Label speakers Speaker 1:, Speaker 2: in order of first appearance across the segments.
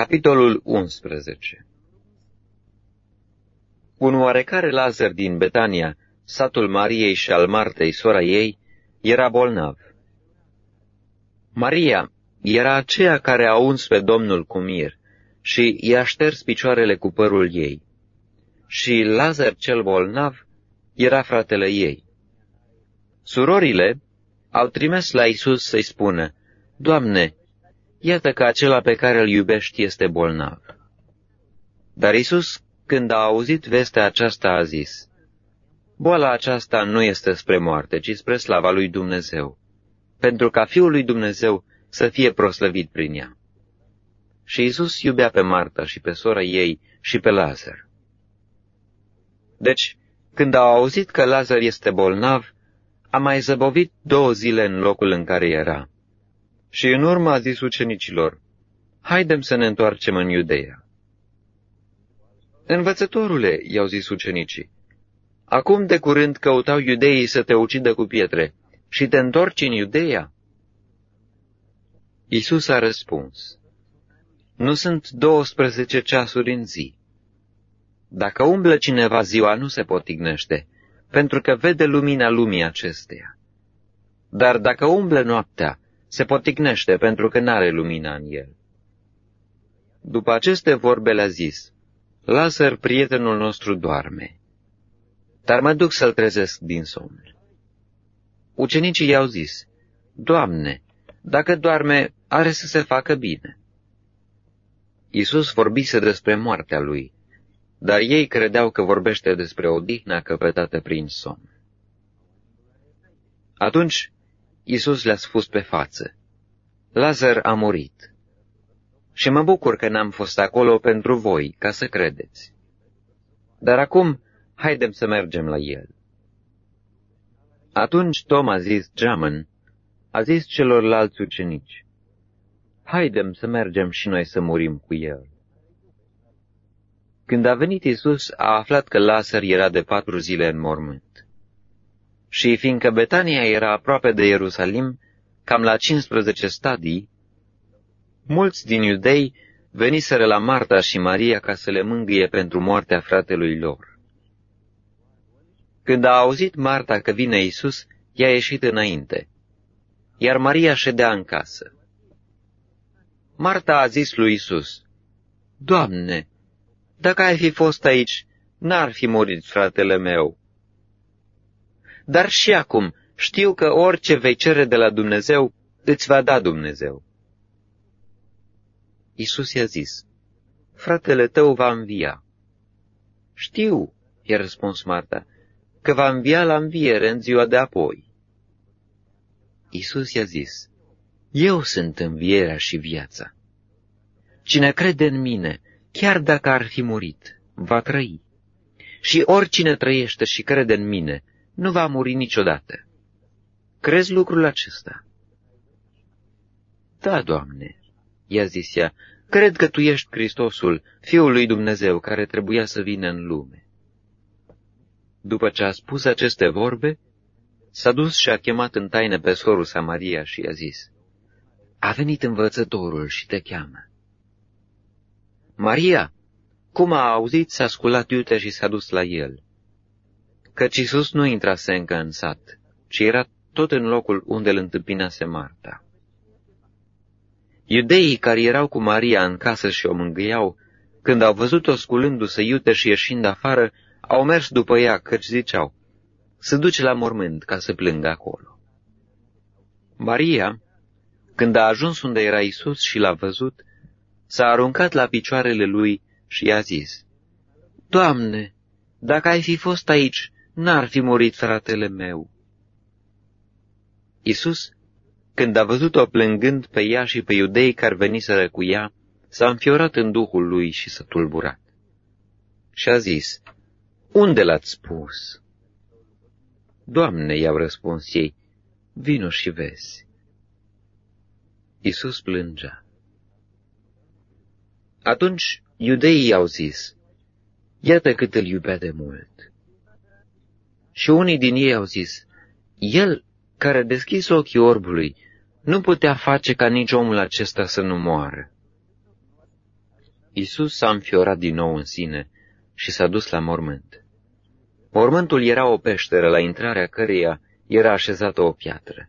Speaker 1: Capitolul 11 Un oarecare Lazar din Betania, satul Mariei și al Martei, sora ei, era bolnav. Maria era aceea care a uns pe Domnul cu mir și i-a șters picioarele cu părul ei. Și Lazar cel bolnav era fratele ei. Surorile au trimis la Isus să-i spună, Doamne, iată că acela pe care îl iubești este bolnav. Dar Isus, când a auzit vestea aceasta, a zis, Boala aceasta nu este spre moarte, ci spre slava lui Dumnezeu, pentru ca Fiul lui Dumnezeu să fie proslăvit prin ea. Și Isus iubea pe Marta și pe sora ei și pe Lazar. Deci, când au auzit că Lazar este bolnav, a mai zăbovit două zile în locul în care era. Și în urmă a zis ucenicilor, Haidem să ne întoarcem în Iudeea. Învățătorule, i-au zis ucenicii, acum de curând căutau iudeii să te ucidă cu pietre și te întorci în Iudeea? Isus a răspuns, Nu sunt 12 ceasuri în zi. Dacă umblă cineva ziua, nu se potignește, pentru că vede lumina lumii acesteia. Dar dacă umblă noaptea, se poticnește pentru că n-are lumina în el. După aceste vorbe le-a zis, Lazar, prietenul nostru, doarme, dar mă duc să-l trezesc din somn. Ucenicii i-au zis, Doamne, dacă doarme, are să se facă bine. Iisus vorbise despre moartea lui, dar ei credeau că vorbește despre odihna căpătată prin somn. Atunci Iisus le-a spus pe față, Lazar a murit și mă bucur că n-am fost acolo pentru voi, ca să credeți. Dar acum, haidem să mergem la el. Atunci Tom a zis geamăn, a zis celorlalți ucenici, Haidem să mergem și noi să murim cu el. Când a venit Isus, a aflat că Lazar era de patru zile în mormânt. Și fiindcă Betania era aproape de Ierusalim, cam la 15 stadii, mulți din iudei veniseră la Marta și Maria ca să le mângâie pentru moartea fratelui lor. Când a auzit Marta că vine Isus, i-a ieșit înainte, iar Maria ședea în casă. Marta a zis lui Isus, Doamne, dacă ai fi fost aici, n-ar fi murit fratele meu. Dar și acum știu că orice vei cere de la Dumnezeu, îți va da Dumnezeu. Isus i-a zis, fratele tău va învia. Știu, i-a răspuns Marta, că va învia la înviere în ziua de apoi. Isus i-a zis, Eu sunt învierea și viața. Cine crede în mine, chiar dacă ar fi murit, va trăi. Și oricine trăiește și crede în mine, nu va muri niciodată. Crezi lucrul acesta? Da, Doamne, i-a zis ea, cred că Tu ești Hristosul, Fiul lui Dumnezeu, care trebuia să vină în lume. După ce a spus aceste vorbe, s-a dus și a chemat în taină pe sorul Samaria și i-a zis, A venit învățătorul și te cheamă. Maria, cum a auzit, s-a sculat iute și s-a dus la el. Căci Iisus nu intrase încă în sat, ci era tot în locul unde îl întâmpinase Marta. Iudeii care erau cu Maria în casă și o mângâiau, când au văzut-o sculându-se iute și ieșind afară, au mers după ea, căci ziceau, să duce la mormânt ca să plângă acolo. Maria, când a ajuns unde era Isus și l-a văzut, s-a aruncat la picioarele lui și i-a zis, Doamne, dacă ai fi fost aici, n-ar fi murit fratele meu. Isus, când a văzut-o plângând pe ea și pe iudei care veniseră cu ea, s-a înfiorat în duhul lui și s-a tulburat. Și a zis, Unde l-ați spus? Doamne, i-au răspuns ei, vino și vezi. Isus plângea. Atunci iudeii au zis, Iată cât îl iubea de mult. Și unii din ei au zis, El, care a deschis ochii orbului, nu putea face ca nici omul acesta să nu moară. Isus s-a înfiorat din nou în sine și s-a dus la mormânt. Mormântul era o peșteră la intrarea căreia era așezată o piatră.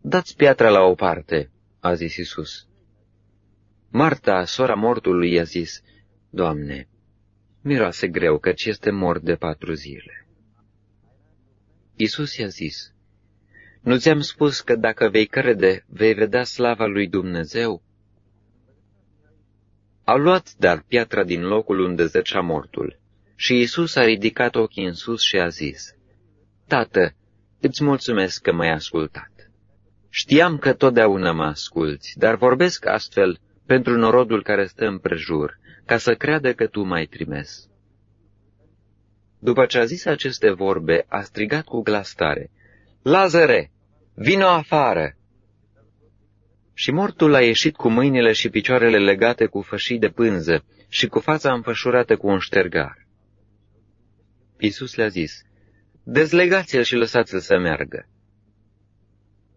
Speaker 1: Dați piatra la o parte, a zis Isus. Marta, sora mortului, i-a zis, Doamne, miroase greu, căci este mort de patru zile. Isus i-a zis, Nu ți-am spus că dacă vei crede, vei vedea slava lui Dumnezeu? Au luat dar piatra din locul unde zăcea mortul și Isus a ridicat ochii în sus și a zis, Tată, îți mulțumesc că m-ai ascultat. Știam că totdeauna mă asculți, dar vorbesc astfel pentru norodul care stă împrejur, ca să creadă că tu m-ai trimis. După ce a zis aceste vorbe, a strigat cu glas tare, Lazare, vino afară! Și mortul a ieșit cu mâinile și picioarele legate cu fășii de pânză și cu fața înfășurată cu un ștergar. Iisus le-a zis, Dezlegați-l și lăsați-l să meargă.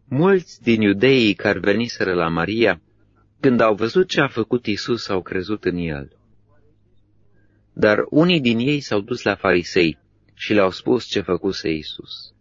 Speaker 1: Mulți din iudeii care veniseră la Maria, când au văzut ce a făcut Isus, au crezut în el. Dar unii din ei s-au dus la farisei și le-au spus ce făcuse Isus.